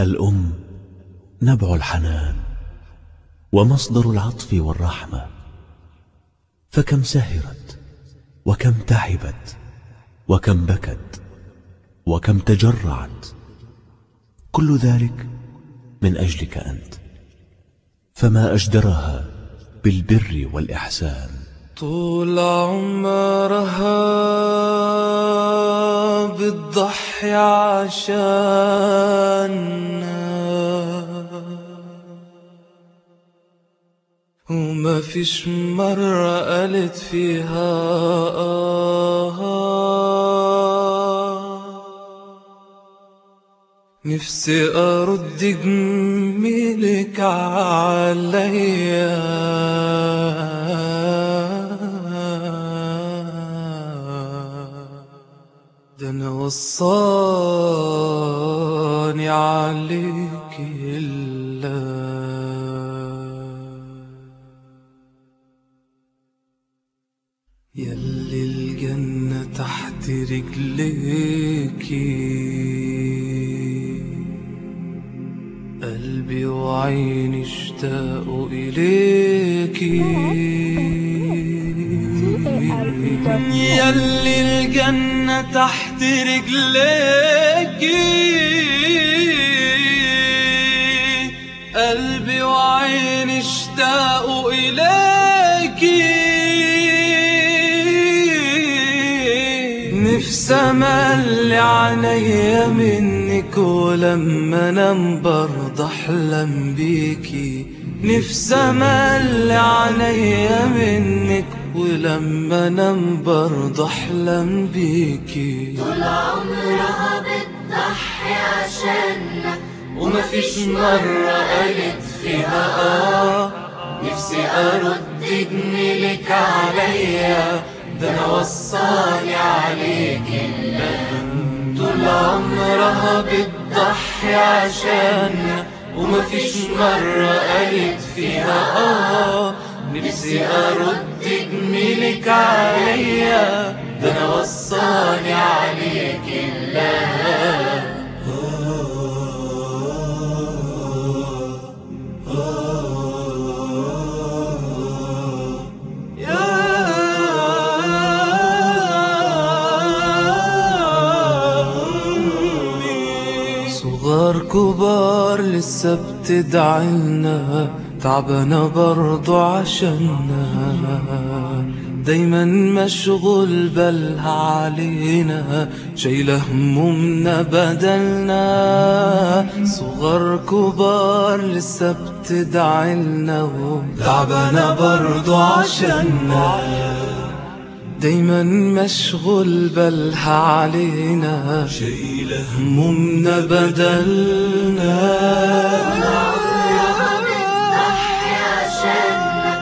الأم نبع الحنان ومصدر العطف والرحمة. فكم سهرت وكم تعبت وكم بكت وكم تجرعت كل ذلك من أجلك أنت. فما أجدرها بالبر والإحسان. طول عمرها بتضحي عشاننا وما فيش مرة قالت فيها آه نفسي أرد جميلك عليا. ده أنا وصاني عليك الجنة تحت رجليكي. قلبي وعيني اشتاقوا إليكي. يلي الجنة تحت رجليكي. قلبي وعيني اشتاقوا إليكي. نفسي املي عينيا منك ولما انام برضه احلم بيكي نفسي املي عينيا منك ولما انام برضه احلم بيكي طول عمرها بتضحي عشاننا ومفيش مرة قالت فيها آه. نفسي أرد جميلك عليا ده أنا وصاني عليك اللبن طول عمرها بتضحي عشاننا ومفيش مرة قالت فيها آه. نفسي أرد جميلك عليا ده أنا وصاني عليك اللبن صغار كبار لسه بتدعينا تعبانة برضو عشاننا دايما مشغول بالها علينا شايلة همومنا بدلنا. صغار كبار لسه بتدعيلنا تعبانة برضو عشاننا دايما مشغول بالها علينا. شايلة همومنا بدلنا. عمرها بتضحي عشاننا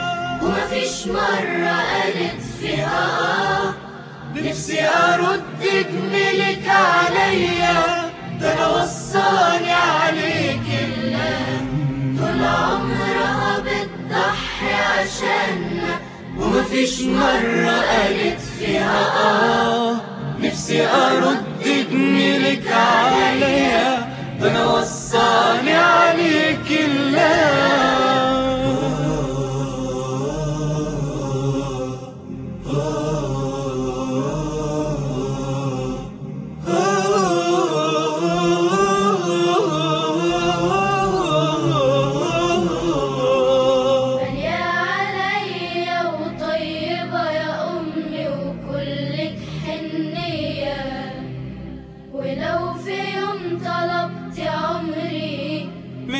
ومفيش مرة قالت فيها آه نفسي ارد جميلك عليا ده أنا وصاني عليك طول عمرها بتضحي عشاننا ومفيش مرة قالت فيها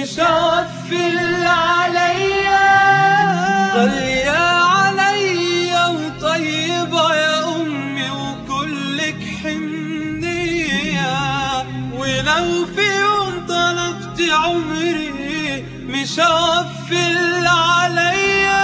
مش هوفي اللي عليا غالية عليا وطيبة يا أمي وكلك حنية. ولو في يوم طلبت عمري مش اللي عليا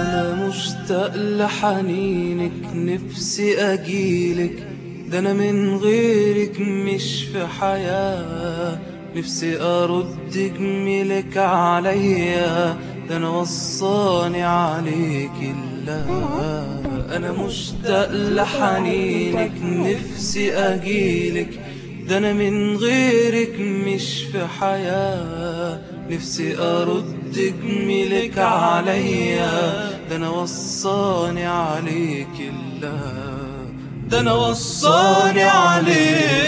أنا مشتاق لحنينك نفسي أجيلك. ده أنا من غيرك مش في حياة. نفسي أرد جميلك عليا ده أنا وصاني عليك الله أنا مشتاق لحنينك نفسي أجيلك. ده أنا من غيرك مش في حياة. نفسي ارد جميلك عليا ده أنا وصاني عليك الله ده أنا وصاني عليك